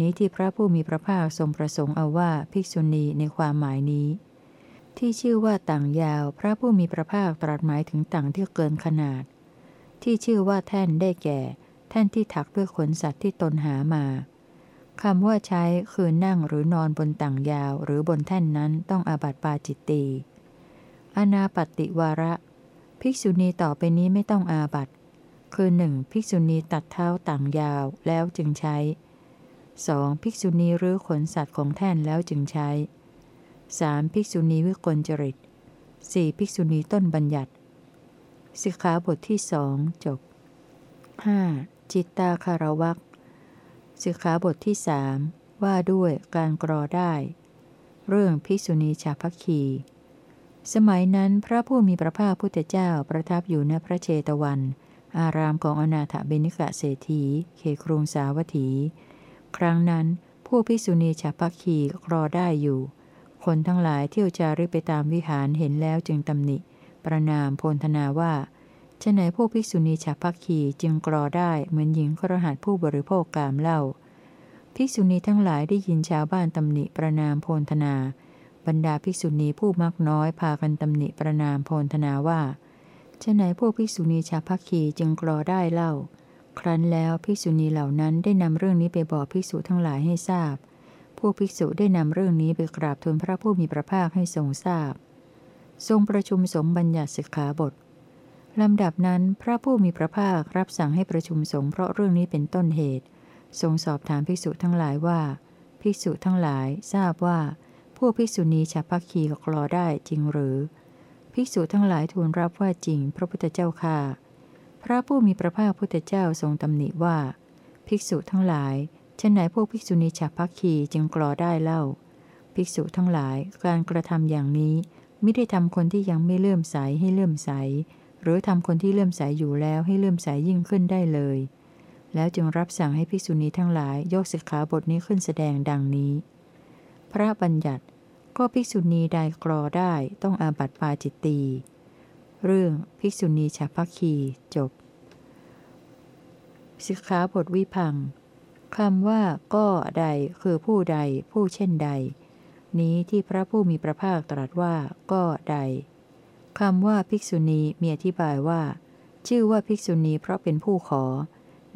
นี้ที่พระผู้มีพระภาคทรงประสงค์เอาว่าภิกษุณีในความหมายนี้ ที่ชื่อว่าต่างยาวพระผู้มีพระภาคตรัสหมายถึงต่างที่เกินขนาด ที่ชื่อว่าแท่นได้แก่ แท่นที่ถักด้วยขนสัตว์ที่ตนหามาคำว่าใช้คือนั่งหรือนอนบนต่างยาวหรือบนแท่นนั้นต้องอาบัติปาจิตตีอนาปติวาระ ภิกษุณีต่อไปนี้ไม่ต้องอาบัติคือหนึ่งภิกษุณีตัดเท้าต่างยาวแล้วจึงใช้ 2. ภิกษุณีรื้อขนสัตว์ของแท่นแล้วจึงใช้ 3. ภิกษุณีวิกลจริต 4. ภิกษุณีต้นบัญญัติสิกขาบทที่สองจบ 5. จิตตาคารวักสิกขาบทที่สว่าด้วยการกรอได้ เรื่องภิกษุณีชาพักคี สมัยนั้นพระผู้มีพระภาคพุทธเจ้าประทับอยู่ณพระเชตวัน อารามของอนาถเบนิกะเศรษฐีเขครุงสาวัตถี ครั้งนั้นผู้ภิกษุณีชาพักคีกรอได้อยู่ คนทั้งหลายเที่ยวจาริกไปตามวิหารเห็นแล้วจึงตำหนิ ประนามโพลธนาว่าฉะไหนพวกภิกษุณีฉับพักขีจึงกรอได้เหมือนหญิงครหัสผู้บริโภคกามเล่าภิกษุณีทั้งหลายได้ยินชาวบ้านตำหนิประนามโพลธนา บรรดาภิกษุณีผู้มักน้อยพากันตำหนิประนามโพลธนาว่าฉะไหนพวกภิกษุณีชาพักขีจึงกรอได้เล่า ครั้นแล้วภิกษุณีเหล่านั้นได้นำเรื่องนี้ไปบอกภิกษุทั้งหลายให้ทราบ พวกภิกษุได้นำเรื่องนี้ไปกราบทูลพระผู้มีพระภาคให้ทรงทราบ ทรงประชุมสมบัญญัติสิกขาบทลำดับนั้นพระผู้มีพระภาครับสั่งให้ประชุมสงฆ์เพราะเรื่องนี้เป็นต้นเหตุ ทรงสอบถามภิกษุทั้งหลายว่า ภิกษุทั้งหลายทราบว่าผู้ภิกษุณีฉับพักขีกรอได้จริงหรือ ภิกษุทั้งหลายทูลรับว่าจริง พระพุทธเจ้าค่ะ พระผู้มีพระภาคพุทธเจ้าทรงตำหนิว่า ภิกษุทั้งหลาย เช่นไหนพวกภิกษุณีฉับพักขีจึงกรอได้เล่า ภิกษุทั้งหลายการกระทำอย่างนี้ไม่ได้ทำคนที่ยังไม่เลื่อมใสให้เลื่อมใส หรือทำคนที่เลื่อมใสอยู่แล้วให้เลื่อมใสยิ่งขึ้นได้เลย แล้วจึงรับสั่งให้ภิกษุณีทั้งหลายยกสิกขาบทนี้ขึ้นแสดงดังนี้ พระบัญญัติก็ภิกษุณีใดกรอได้ต้องอาบัติปาจิตตี เรื่องภิกษุณีชาพักคีจบสิกขาบทวิพัง คำว่าก็ใดคือผู้ใด ผู้เช่นใด นี้ที่พระผู้มีพระภาคตรัสว่าก็ใดคำว่าภิกษุณีมีอธิบายว่า ชื่อว่าภิกษุณีเพราะเป็นผู้ขอ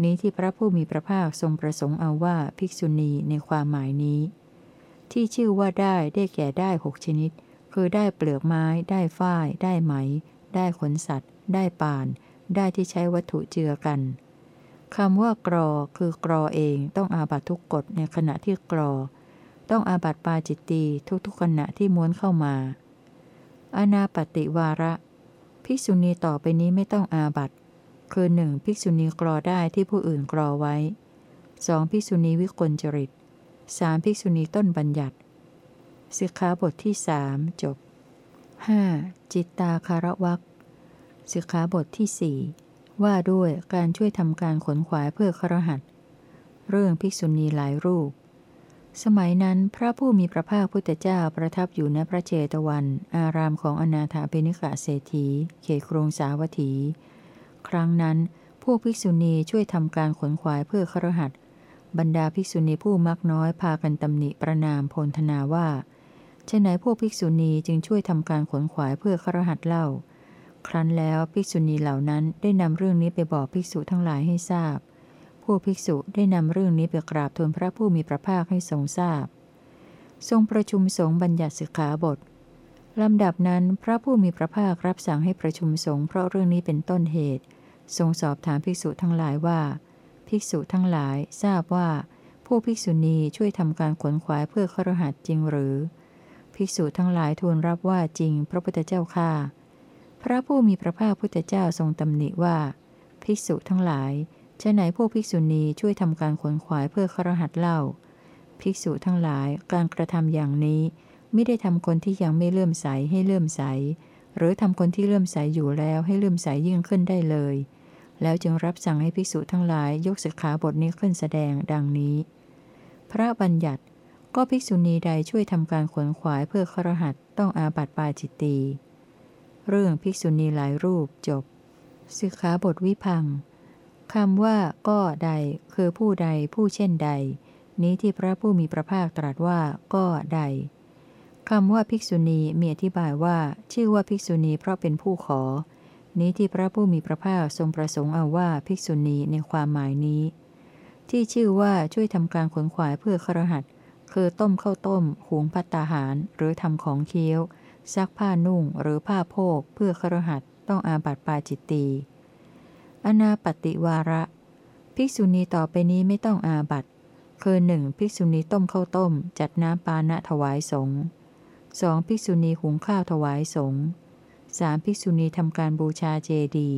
นี้ที่พระผู้มีพระภาคทรงประสงค์เอาว่าภิกษุณีในความหมายนี้ ที่ชื่อว่าได้ได้แก่ได้หกชนิด คือได้เปลือกไม้ ได้ฝ้าย ได้ไหม ได้ขนสัตว์ ได้ป่าน ได้ที่ใช้วัตถุเจือกัน คำว่ากรอคือกรอเองต้องอาบัตทุกกฎในขณะที่กรอ ต้องอาบัตปาจิตตีทุกๆขณะที่ม้วนเข้ามา อนาปติวาระ ภิกษุณีต่อไปนี้ไม่ต้องอาบัตคือหนึ่งภิกษุณีกรอได้ที่ผู้อื่นกรอไว้สองภิกษุณีวิกลจริตสามภิกษุณีต้นบัญญัติสิกขาบทที่สามจบ 5. จิตตาคารวักสิกขาบทที่สี่ ว่าด้วยการช่วยทำการขนขวายเพื่อครหัส เรื่องภิกษุณีหลายรูป สมัยนั้นพระผู้มีพระภาคพุทธเจ้าประทับอยู่ณพระเจตวัน อารามของอนาถาเบนิกะเศรษฐี เขตกรุงสาวัตถี ครั้งนั้น พวกภิกษุณีช่วยทำการขนขวายเพื่อครหัส บรรดาภิกษุณีผู้มักน้อยพากันตำหนิประนามพลธนาว่าเช่นไหนพวกภิกษุณีจึงช่วยทำการขนขวายเพื่อครหัสเล่า ครั้นแล้วภิกษุณีเหล่านั้นได้นำเรื่องนี้ไปบอกภิกษุทั้งหลายให้ทราบ ผู้ภิกษุได้นำเรื่องนี้ไปกราบทูลพระผู้มีพระภาคให้ทรงทราบ ทรงประชุมสงฆ์บัญญัติสิกขาบทลำดับนั้นพระผู้มีพระภาครับสั่งให้ประชุมสงฆ์เพราะเรื่องนี้เป็นต้นเหตุ ทรงสอบถามภิกษุทั้งหลายว่า ภิกษุทั้งหลายทราบว่า ผู้ภิกษุณีช่วยทำการขนขวายเพื่อครหัสจริงหรือ ภิกษุทั้งหลายทูลรับว่าจริง พระพุทธเจ้าค่า พระผู้มีพระภาคพุทธเจ้าทรงตำหนิว่า ภิกษุทั้งหลายฉะไหนพวกภิกษุณีช่วยทำการขวนขวายเพื่อครหัสเล่า ภิกษุทั้งหลายการกระทำอย่างนี้ ไม่ได้ทำคนที่ยังไม่เลื่อมใสให้เลื่อมใส หรือทำคนที่เลื่อมใสอยู่แล้วให้เลื่อมใสยิ่งขึ้นได้เลย แล้วจึงรับสั่งให้ภิกษุทั้งหลายยกสิกขาบทนี้ขึ้นแสดงดังนี้ พระบัญญัติก็ภิกษุณีใดช่วยทำการขวนขวายเพื่อครหัสต้องอาบัติปาจิตตี เรื่องภิกษุณีหลายรูปจบ สิกขาบทวิพังคำว่าก็ใดคือผู้ใดผู้เช่นใด นี้ที่พระผู้มีพระภาคตรัสว่าก็ใดคำว่าภิกษุณีมีอธิบายว่า ชื่อว่าภิกษุณีเพราะเป็นผู้ขอ นี้ที่พระผู้มีพระภาคทรงประสงค์เอาว่าภิกษุณีในความหมายนี้ ที่ชื่อว่าช่วยทำการขนขวายเพื่อครหัสคือต้มข้าวต้ม หุงพัตตาหาร หรือทำของเคี้ยว ซักผ้านุ่งหรือผ้าโพกเพื่อครหัสต้องอาบัติปาจิตตีอนาปติวาระ ภิกษุณีต่อไปนี้ไม่ต้องอาบัติคือหนึ่งภิกษุณีต้มข้าวต้ม จัดน้ำปานะถวายสงฆ์สองภิกษุณีหุงข้าวถวายสงฆ์สามภิกษุณีทำการบูชาเจดี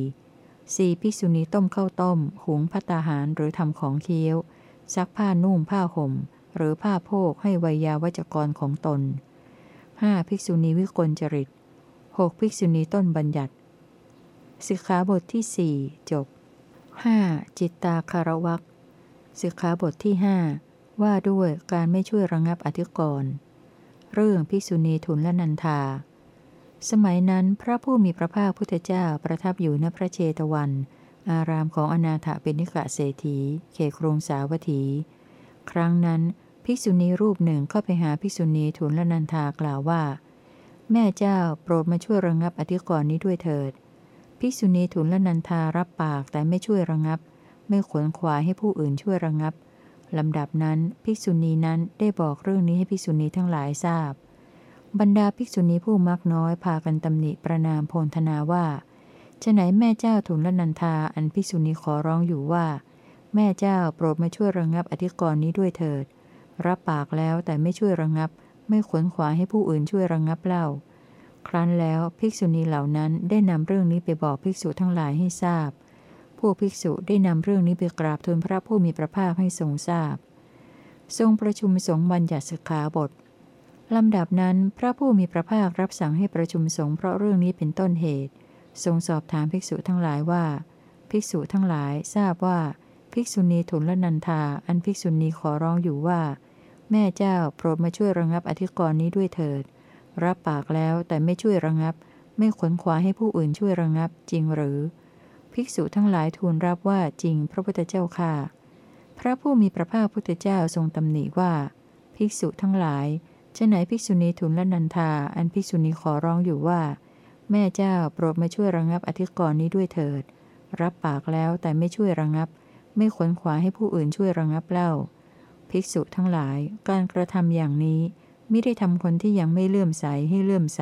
สี่ภิกษุณีต้มข้าวต้ม หุงพัตาหารหรือทำของเคี้ยว ซักผ้านุ่งผ้าห่ม หรือผ้าโพกให้วัยยาวัจกรของตน 5. ภิกษุณีวิกลจริต 6. ภิกษุณีต้นบัญญัติสิกขาบทที่4จบ 5. จิตตาคารวักสิกขาบทที่หว่าด้วยการไม่ช่วยระงงับอธิกรณ์เรื่องภิกษุณีทุนละนันทา สมัยนั้นพระผู้มีพระภาคพุทธเจ้าประทับอยู่ณพระเชตวัน อารามของอนาถเปนิกะเศรษฐีเขครงสาวัตถี ครั้งนั้น ภิกษุณีรูปหนึ่งเข้าไปหาภิกษุณีทุนละนันทากล่าวว่า แม่เจ้าโปรดมาช่วยระงงับอธิกรณ์นี้ด้วยเถิด ภิกษุณีทุนละนันทารับปากแต่ไม่ช่วยระงงับ ไม่ขวนขวายให้ผู้อื่นช่วยระงงับลำดับนั้นภิกษุณีนั้นได้บอกเรื่องนี้ให้ภิกษุณีทั้งหลายทราบ บรรดาภิกษุณีผู้มักน้อยพากันตำหนิประนามโพลธนาว่าฉไหนแม่เจ้าทุนละนันทาอันภิกษุณีขอร้องอยู่ว่า แม่เจ้าโปรดมาช่วยระงงับอธิกรณ์นี้ด้วยเถิด รับปากแล้วแต่ไม่ช่วยระงับ ไม่ขวนขวายให้ผู้อื่นช่วยระงับเล่า ครั้นแล้วภิกษุณีเหล่านั้นได้นำเรื่องนี้ไปบอกภิกษุทั้งหลายให้ทราบ ผู้ภิกษุได้นำเรื่องนี้ไปกราบทูลพระผู้มีพระภาคให้ทรงทราบ ทรงประชุมสงฆ์บัญญัติสิกขาบทลำดับนั้นพระผู้มีพระภาครับสั่งให้ประชุมสงฆ์เพราะเรื่องนี้เป็นต้นเหตุ ทรงสอบถามภิกษุทั้งหลายว่า ภิกษุทั้งหลายทราบว่า ภิกษุณีทุนละนันทาอันภิกษุณีขอร้องอยู่ว่า แม่เจ้าโปรดมาช่วยระงับอธิกรณ์นี้ด้วยเถิด รับปากแล้วแต่ไม่ช่วยระงับ ไม่ขวนขวาให้ผู้อื่นช่วยระงับจริงหรือ ภิกษุทั้งหลายทูลรับว่าจริงพระพุทธเจ้าค่ะ พระผู้มีพระภาคพุทธเจ้าทรงตำหนิว่า ภิกษุทั้งหลายจะไหนภิกษุณีทูลละนันทา อันภิกษุณีขอร้องอยู่ว่า แม่เจ้าโปรดมาช่วยระงับอธิกรณ์นี้ด้วยเถิด รับปากแล้วแต่ไม่ช่วยระงับ ไม่ขวนขวาให้ผู้อื่นช่วยระงับเล่า ภิกษุทั้งหลายการกระทำอย่างนี้ไม่ได้ทำคนที่ยังไม่เลื่อมใสให้เลื่อมใส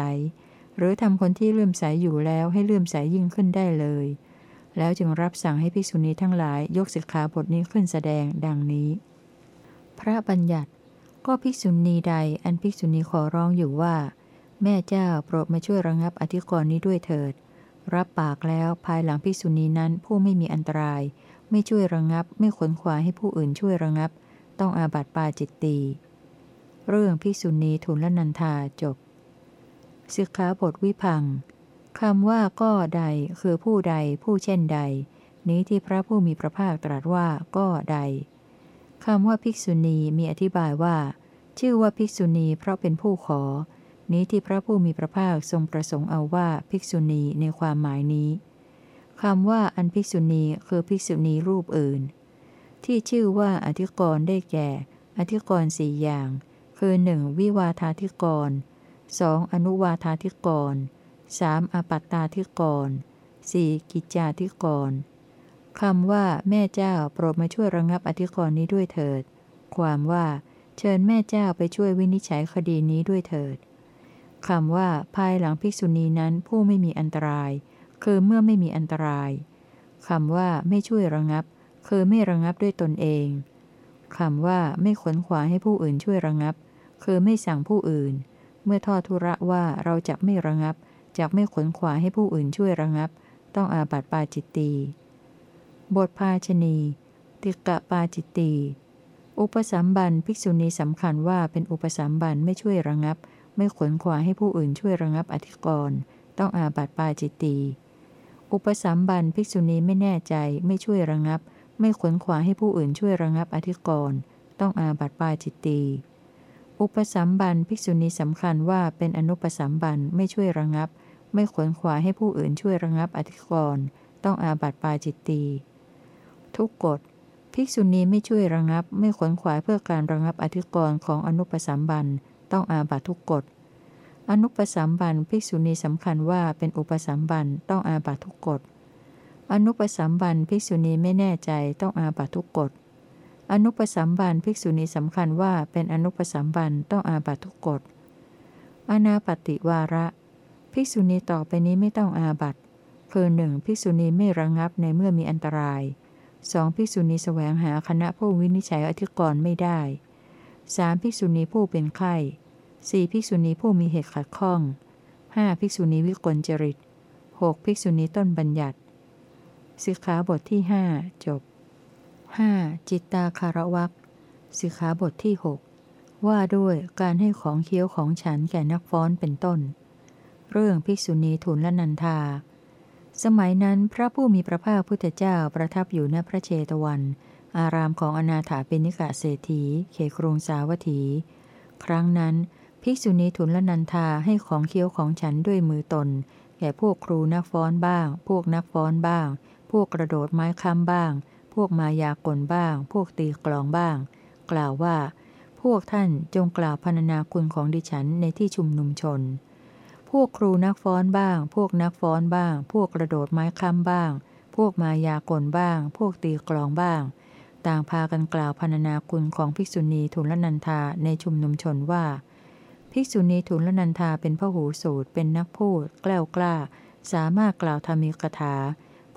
หรือทำคนที่เลื่อมใสอยู่แล้วให้เลื่อมใสยิ่งขึ้นได้เลย แล้วจึงรับสั่งให้ภิกษุณีทั้งหลายยกสิกขาบทนี้ขึ้นแสดงดังนี้ พระบัญญัติก็ภิกษุณีใดอันภิกษุณีขอร้องอยู่ว่า แม่เจ้าโปรดมาช่วยระงับอธิกรณ์นี้ด้วยเถิด รับปากแล้วภายหลังภิกษุณีนั้นผู้ไม่มีอันตราย ไม่ช่วยระงับ ไม่ขนขวาให้ผู้อื่นช่วยระงับ ต้องอาบัติปาจิตตีเรื่องพิสุณีทุนลนันทาจบสิกขาบทวิพังคำว่าก็ใดคือผู้ใดผู้เช่นใด นี้ที่พระผู้มีพระภาคตรัสว่าก็ใดคำว่าภิกษุณีมีอธิบายว่า ชื่อว่าภิกษุณีเพราะเป็นผู้ขอ นี้ที่พระผู้มีพระภาคทรงประสงค์เอาว่าภิกษุณีในความหมายนี้คำว่าอันภิกษุณีคือภิกษุณีรูปอื่น ที่ชื่อว่าอธิกรณ์ได้แก่ อธิกรณ์สี่อย่าง คือ 1. วิวาธาธิกรณ์ 2. อนุวาธาธิกรณ์ 3. อปัตตาธิกรณ์ 4. กิจจาธิกรณ์คำว่าแม่เจ้าโปรดมาช่วยระงับอธิกรณ์นี้ด้วยเถิด ความว่า เชิญแม่เจ้าไปช่วยวินิจฉัยคดีนี้ด้วยเถิดคำว่า ภายหลังภิกษุณีนั้นผู้ไม่มีอันตราย คือเมื่อไม่มีอันตรายคำว่าไม่ช่วยระงับ คือไม่ระงับด้วยตนเองคำว่าไม่ขนขวาให้ผู้อื่นช่วยระงับ คือไม่สั่งผู้อื่น เมื่อทอดทุระว่าเราจะไม่ระงับจะไม่ขนขวาให้ผู้อื่นช่วยระงับ ต้องอาบัติปาจิตตีบทภาชนี ติกะปาจิตตีอุปสัมบันภิกษุณีสำคัญว่าเป็นอุปสัมบันไม่ช่วยระงับ ไม่ขนขวาให้ผู้อื่นช่วยระงับอธิกรณ์ต้องอาบัติปาจิตตีอุปสัมบันภิกษุณีไม่แน่ใจไม่ช่วยระงับ ไม่ขวนขวาให้ผู้อื่นช่วยระงับอธิกรณ์ต้องอาบัติปาจิตตีอุปสัมบันภิกษุณีสำคัญว่าเป็นอนุปสัมบันไม่ช่วยระงับ ไม่ขวนขวายให้ผู้อื่นช่วยระงับอธิกรณ์ต้องอาบัติปาจิตตีทุกกฎภิกษุณีไม่ช่วยระงับ ไม่ขวนขวายเพื่อการระงับอธิกรณ์ของอนุปสัมบันต้องอาบัตทุกกฎอนุปสัมบันภิกษุณีสำคัญว่าเป็นอุปสัมบันต้องอาบัตทุกกฎ อนุปสัมบันภิกษุณีไม่แน่ใจต้องอาบัตทุกกฎ อนุปสัมบันภิกษุณีสำคัญว่าเป็นอนุปสัมบันต้องอาบัตทุกกฎ อนาปติวาระ ภิกษุณีต่อไปนี้ไม่ต้องอาบัตคือหนึ่งภิกษุณีไม่ระงับในเมื่อมีอันตรายสองภิกษุณีแสวงหาคณะผู้วินิจฉัยอธิกรณ์ไม่ได้สามภิกษุณีผู้เป็นไข้สี่ภิกษุณีผู้มีเหตุขัดข้องห้าภิกษุณีวิกลจริตหกภิกษุณีต้นบัญญัติ สิกขาบทที่หจบ 5. จิตตาคารวักสิกขาบทที่ 6 ว่าด้วยการให้ของเคี้ยวของฉันแก่นักฟ้อนเป็นต้น เรื่องภิกษุณีทุนละนันทา สมัยนั้นพระผู้มีพระภาคพุทธเจ้าประทับอยู่ณพระเชตวัน อารามของอนาถาเปนิกะเศรษฐีเขครุงสาวัตถี ครั้งนั้นภิกษุณีทุนละนันทาให้ของเคี้ยวของฉันด้วยมือตน แก่พวกครูนักฟ้อนบ้าง พวกนักฟ้อนบ้าง วกกระโดดไม้ค้ำบ้าง พวกมายากลบ้าง พวกตีกลองบ้าง กล่าวว่า พวกท่านจงกล่าวพรรณนาคุณของดิฉันในที่ชุมนุมชน พวกครูนักฟ้อนบ้าง พวกนักฟ้อนบ้าง พวกกระโดดไม้ค้ำบ้าง พวกมายากลบ้าง พวกตีกลองบ้าง ต่างพากันกล่าวพรรณนาคุณของภิกษุณีทุลนันทาในชุมนุมชนว่า ภิกษุณีทุลนันทาเป็นพระหูสูตรเป็นนักพูด แกล้ากล้า สามารถกล่าวธรรมิกถา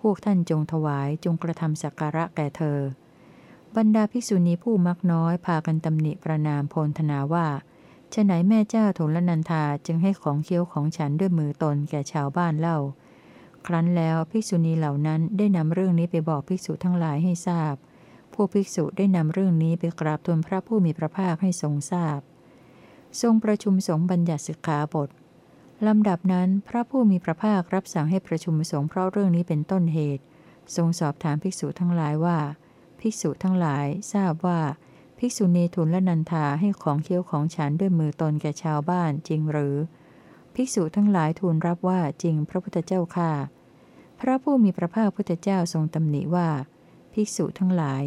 พวกท่านจงถวายจงกระทำสักการะแก่เธอ บรรดาภิกษุณีผู้มักน้อยพากันตำหนิประนามโพลธนาว่าฉไหนแม่เจ้าโทลนันทาจึงให้ของเคี้ยวของฉันด้วยมือตนแก่ชาวบ้านเล่า ครั้นแล้วภิกษุณีเหล่านั้นได้นำเรื่องนี้ไปบอกภิกษุทั้งหลายให้ทราบผู้ภิกษุได้นำเรื่องนี้ไปกราบทูลพระผู้มีพระภาคให้ทรงทราบ ทรงประชุมสงฆ์บัญญัติสิกขาบท ลำดับนั้นพระผู้มีพระภาครับสั่งให้ประชุมสงฆ์เพราะเรื่องนี้เป็นต้นเหตุ ทรงสอบถามภิกษุทั้งหลายว่า ภิกษุทั้งหลายทราบว่า ภิกษุณีทุนและนันทาให้ของเคี้ยวของฉันด้วยมือตนแก่ชาวบ้านจริงหรือ ภิกษุทั้งหลายทูลรับว่าจริงพระพุทธเจ้าค่ะ พระผู้มีพระภาคพุทธเจ้าทรงตำหนิว่า ภิกษุทั้งหลาย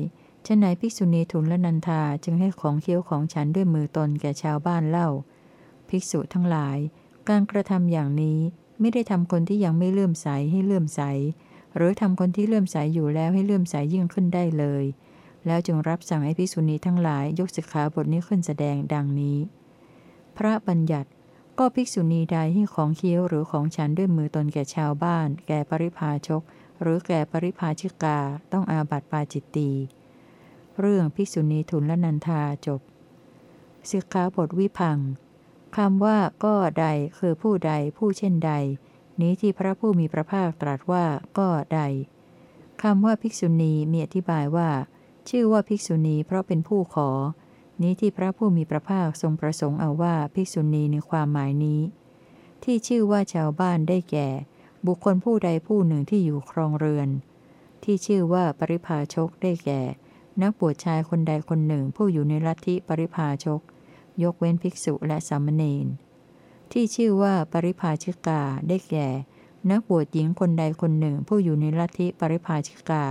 ฉะไหนภิกษุณีทุนและนันทาจึงให้ของเคี้ยวของฉันด้วยมือตนแก่ชาวบ้านเล่า ภิกษุทั้งหลาย การกระทำอย่างนี้ไม่ได้ทำคนที่ยังไม่เลื่อมใสให้เลื่อมใส หรือทำคนที่เลื่อมใสอยู่แล้วให้เลื่อมใสยิ่งขึ้นได้เลย แล้วจึงรับสั่งให้ภิกษุณีทั้งหลายยกสิกขาบทนี้ขึ้นแสดงดังนี้ พระบัญญัติก็ภิกษุณีใดให้ของเคี้ยวหรือของฉันด้วยมือตนแก่ชาวบ้าน แก่ปริพาชก หรือแก่ปริพาชิกา ต้องอาบัติปาจิตตี เรื่องภิกษุณีทุนละนันทาจบสิกขาบทวิพัง คำว่าก็ใดคือผู้ใดผู้เช่นใด นี้ที่พระผู้มีพระภาคตรัสว่าก็ใดคำว่าภิกษุณีมีอธิบายว่า ชื่อว่าภิกษุณีเพราะเป็นผู้ขอ นี้ที่พระผู้มีพระภาคทรงประสงค์เอาว่าภิกษุณีในความหมายนี้ ที่ชื่อว่าชาวบ้านได้แก่ บุคคลผู้ใดผู้หนึ่งที่อยู่ครองเรือน ที่ชื่อว่าปริพาชกได้แก่ นักบวชชายคนใดคนหนึ่งผู้อยู่ในลัทธิปริพาชก ยกเว้นภิกษุและสามเณรที่ชื่อว่าปริภาชิกาได้แก่ นักบวชหญิงคนใดคนหนึ่งผู้อยู่ในลัทธิปริภาชิกา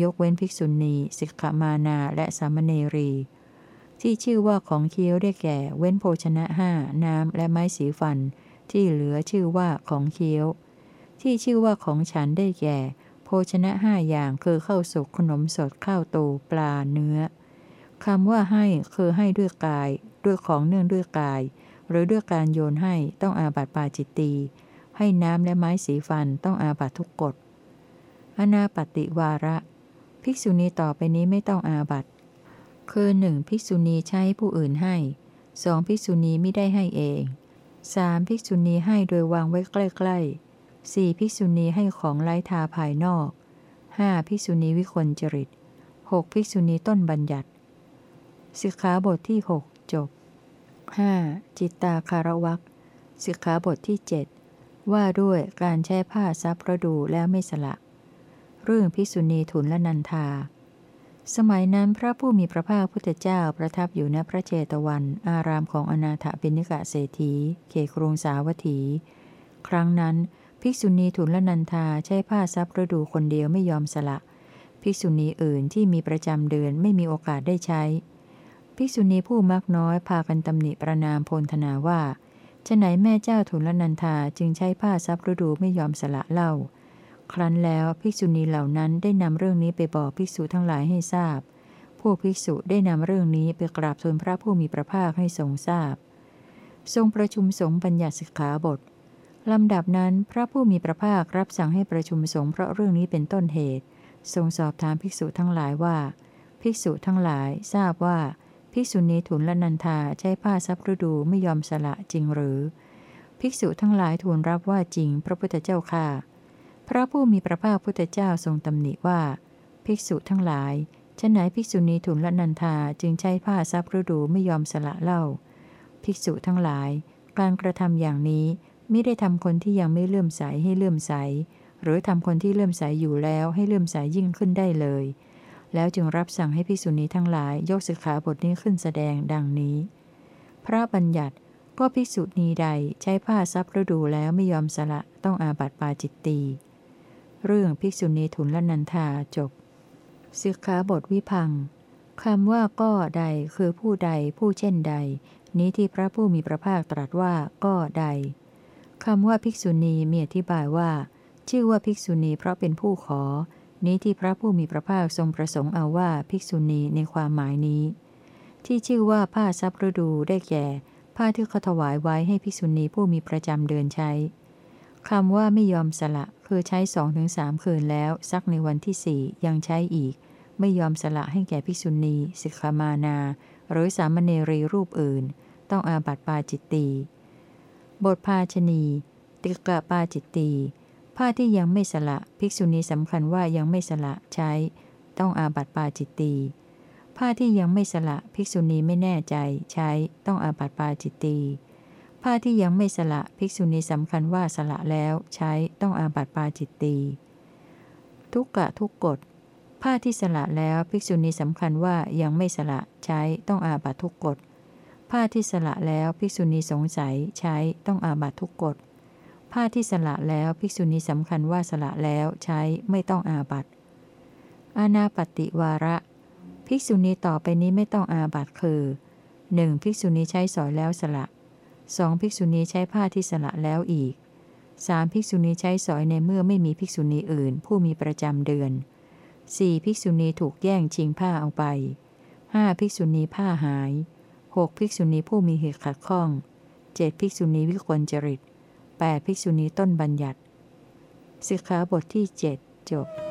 ยกเว้นภิกษุณีสิกขามานาและสามเณรี ที่ชื่อว่าของเคี้ยวได้แก่ เว้นโภชนะห้าน้ำและไม้สีฟัน ที่เหลือชื่อว่าของเคี้ยว ที่ชื่อว่าของฉันได้แก่ โภชนะห้าอย่างคือข้าวสุกขนมสดข้าวตูปลาเนื้อคำว่าให้คือให้ด้วยกาย ด้วยของเนื่องด้วยกาย หรือด้วยการโยนให้ต้องอาบัติปาจิตตี ให้น้ำและไม้สีฟันต้องอาบัตทุกกฎอนาปติวาระ ภิกษุณีต่อไปนี้ไม่ต้องอาบัตคือหนึ่งภิกษุณีใช้ผู้อื่นให้สองภิกษุณีไม่ได้ให้เองสามภิกษุณีให้โดยวางไว้ใกล้ๆสี่ภิกษุณีให้ของไร้ทาภายนอกห้าภิกษุณีวิคลจริตหกภิกษุณีต้นบัญญัติสิกขาบทที่หก จบ 5. จิตตาคารวักสิกขาบทที่ 7 ว่าด้วยการใช้ผ้าซับประดูแล้วไม่สละ เรื่องพิสุณีทุนและนันทา สมัยนั้นพระผู้มีพระภาคพุทธเจ้าประทับอยู่ณพระเจตวัน อารามของอนาถบิณิกะเศรษฐีเขครุงสาวัตถี ครั้งนั้น ภิกษุณีทุนละนันทาใช้ผ้าซับฤดูคนเดียวไม่ยอมสละ ภิกษุณีอื่นที่มีประจำเดือนไม่มีโอกาสได้ใช้ ภิกษุณีผู้มักน้อยพากันตำหนิประนามพลธนาว่าฉไหนแม่เจ้าทุลนันทาจึงใช้ผ้าซับฤดูไม่ยอมสละเล่า ครั้นแล้วภิกษุณีเหล่านั้นได้นำเรื่องนี้ไปบอกภิกษุทั้งหลายให้ทราบพวกภิกษุได้นำเรื่องนี้ไปกราบทูลพระผู้มีพระภาคให้ทรงทราบ ทรงประชุมสงฆ์บัญญัติสิกขาบทลำดับนั้นพระผู้มีพระภาครับสั่งให้ประชุมสงฆ์เพราะเรื่องนี้เป็นต้นเหตุ ทรงสอบถามภิกษุทั้งหลายว่า ภิกษุทั้งหลายทราบว่า ภิกษุณีถุนละนันทาใช้ผ้าซับฤดูไม่ยอมสละจริงหรือ ภิกษุทั้งหลายทูลรับว่าจริงพระพุทธเจ้าค่ะ พระผู้มีพระภาคพุทธเจ้าทรงตำหนิว่า ภิกษุทั้งหลายฉไหนภิกษุณีทุนละนันทาจึงใช้ผ้าซับฤดูไม่ยอมสละเล่า ภิกษุทั้งหลาย การกระทำอย่างนี้ไม่ได้ทำคนที่ยังไม่เลื่อมใสให้เลื่อมใส หรือทำคนที่เลื่อมใสอยู่แล้วให้เลื่อมใสยิ่งขึ้นได้เลย แล้วจึงรับสั่งให้ภิกษุณีทั้งหลายยกสิกขาบทนี้ขึ้นแสดงดังนี้ พระบัญญัติก็ภิกษุณีใดใช้ผ้าซับฤดูแล้วไม่ยอมสละต้องอาบัติปาจิตตีเรื่องภิกษุณีทุนละนันทาจบสิกขาบทวิพังคำว่าก็ใดคือผู้ใดผู้เช่นใด นี้ที่พระผู้มีพระภาคตรัสว่าก็ใดคำว่าภิกษุณีมีอธิบายว่า ชื่อว่าภิกษุณีเพราะเป็นผู้ขอ นี้ที่พระผู้มีพระภาคทรงประสงค์เอาว่าภิกษุณีในความหมายนี้ ที่ชื่อว่าผ้าซับฤดูได้แก่ ผ้าที่เขาถวายไว้ให้ภิกษุณีผู้มีประจำเดินใช้คำว่าไม่ยอมสละคือใช้สองถึงสามคืนแล้วซักในวันที่สี่ยังใช้อีก ไม่ยอมสละให้แก่ภิกษุณีสิกขามานา หรือสามเณรีรูปอื่น ต้องอาบัติปาจิตตีบทภาชนี ติกะปาจิตตี ผ้าที่ยังไม่สละภิกษุณีสำคัญว่ายังไม่สละใช้ ต้องอาบัติปาจิตตีผ้าที่ยังไม่สละภิกษุณีไม่แน่ใจใช้ ต้องอาบัติปาจิตตีผ้าที่ยังไม่สละภิกษุณีสำคัญว่าสละแล้วใช้ต้องอาบัติปาจิตตีทุกกะทุกกฎผ้าที่สละแล้วภิกษุณีสำคัญว่ายังไม่สละใช้ต้องอาบัตทุกกฎผ้าที่สละแล้วภิกษุณีสงสัยใช้ต้องอาบัตทุกกฎ ผ้าที่สละแล้วภิกษุณีสำคัญว่าสละแล้วใช้ไม่ต้องอาบัตอาณาปฏิวาระ ภิกษุณีต่อไปนี้ไม่ต้องอาบัตคือ 1. ภิกษุณีใช้สอยแล้วสละสองภิกษุณีใช้ผ้าที่สละแล้วอีกสามภิกษุณีใช้สอยในเมื่อไม่มีภิกษุณีอื่น ผู้มีประจำเดือนสี่ภิกษุณีถูกแย่งชิงผ้าเอาไปห้าภิกษุณีผ้าหายหกภิกษุณีผู้มีเหตุขัดข้องเจ็ดภิกษุณีวิกลจริต แปดภิกษุณีต้นบัญญัติสิกขาบทที่เจ็ดจบ